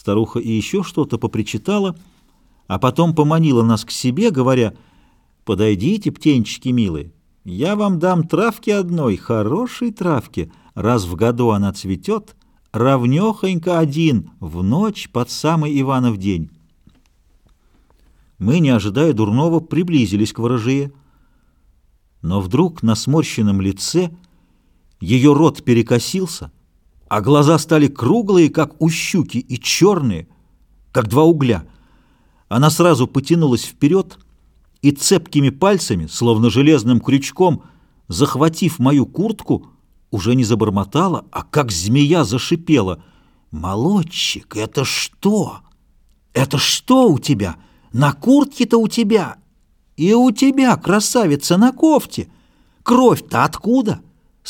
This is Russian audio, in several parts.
Старуха и еще что-то попричитала, а потом поманила нас к себе, говоря, «Подойдите, птенчики милые, я вам дам травки одной, хорошей травки, раз в году она цветет, равнехонько один, в ночь под самый Иванов день». Мы, не ожидая дурного, приблизились к ворожее, но вдруг на сморщенном лице ее рот перекосился — а глаза стали круглые, как у щуки, и черные, как два угля. Она сразу потянулась вперед и цепкими пальцами, словно железным крючком, захватив мою куртку, уже не забормотала, а как змея зашипела. «Молодчик, это что? Это что у тебя? На куртке-то у тебя? И у тебя, красавица, на кофте! Кровь-то откуда?»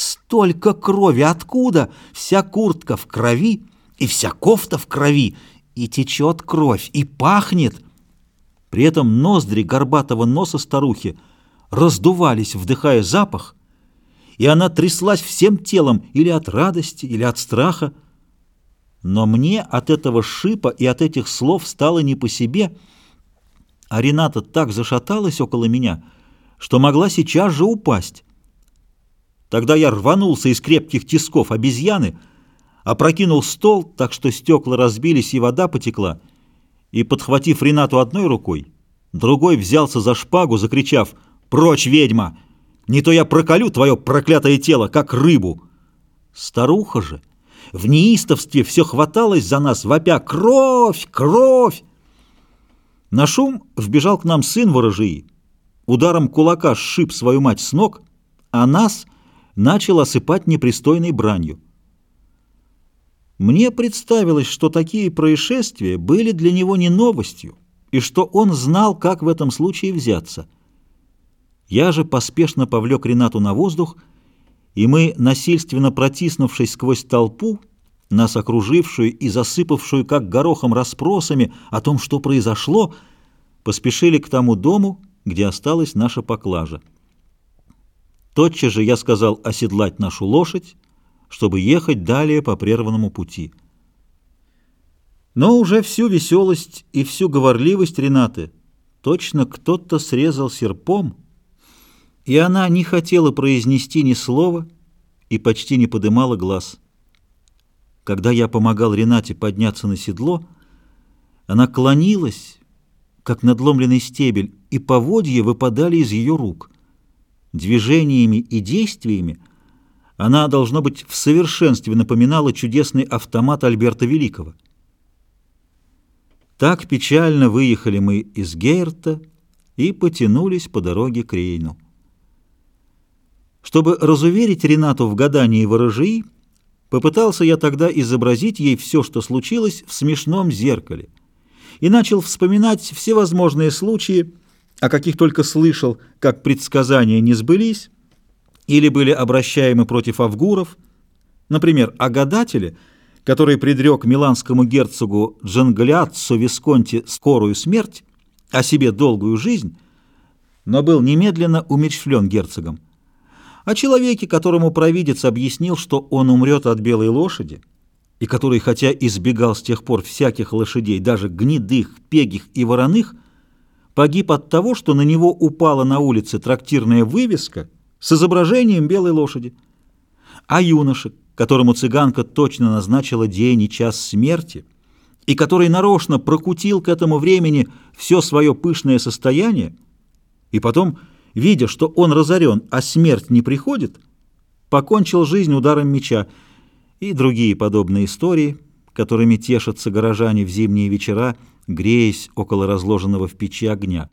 Столько крови! Откуда? Вся куртка в крови, и вся кофта в крови, и течет кровь, и пахнет. При этом ноздри горбатого носа старухи раздувались, вдыхая запах, и она тряслась всем телом или от радости, или от страха. Но мне от этого шипа и от этих слов стало не по себе, а Рената так зашаталась около меня, что могла сейчас же упасть. Тогда я рванулся из крепких тисков обезьяны, опрокинул стол, так что стекла разбились и вода потекла, и, подхватив Ренату одной рукой, другой взялся за шпагу, закричав «Прочь, ведьма! Не то я проколю твое проклятое тело, как рыбу!» Старуха же в неистовстве все хваталось за нас, вопя «Кровь! Кровь!» На шум вбежал к нам сын ворожии, ударом кулака сшиб свою мать с ног, а нас — начал осыпать непристойной бранью. Мне представилось, что такие происшествия были для него не новостью, и что он знал, как в этом случае взяться. Я же поспешно повлек Ренату на воздух, и мы, насильственно протиснувшись сквозь толпу, нас окружившую и засыпавшую как горохом расспросами о том, что произошло, поспешили к тому дому, где осталась наша поклажа. Тотчас же я сказал оседлать нашу лошадь, чтобы ехать далее по прерванному пути. Но уже всю веселость и всю говорливость Ренаты точно кто-то срезал серпом, и она не хотела произнести ни слова и почти не подымала глаз. Когда я помогал Ренате подняться на седло, она клонилась, как надломленный стебель, и поводья выпадали из ее рук — Движениями и действиями она, должно быть, в совершенстве напоминала чудесный автомат Альберта Великого. Так печально выехали мы из Гейрта и потянулись по дороге к Рейну. Чтобы разуверить Ренату в гадании ворожей, попытался я тогда изобразить ей все, что случилось в смешном зеркале, и начал вспоминать всевозможные случаи, о каких только слышал, как предсказания не сбылись или были обращаемы против авгуров, например, о гадателе, который предрек миланскому герцогу Джангалиатцо Висконти скорую смерть, а себе долгую жизнь, но был немедленно умерщвлен герцогом, о человеке, которому провидец объяснил, что он умрет от белой лошади, и который, хотя избегал с тех пор всяких лошадей, даже гнедых, пегих и вороных, погиб от того, что на него упала на улице трактирная вывеска с изображением белой лошади. А юноша, которому цыганка точно назначила день и час смерти, и который нарочно прокутил к этому времени все свое пышное состояние, и потом, видя, что он разорен, а смерть не приходит, покончил жизнь ударом меча и другие подобные истории, которыми тешатся горожане в зимние вечера, греясь около разложенного в печи огня.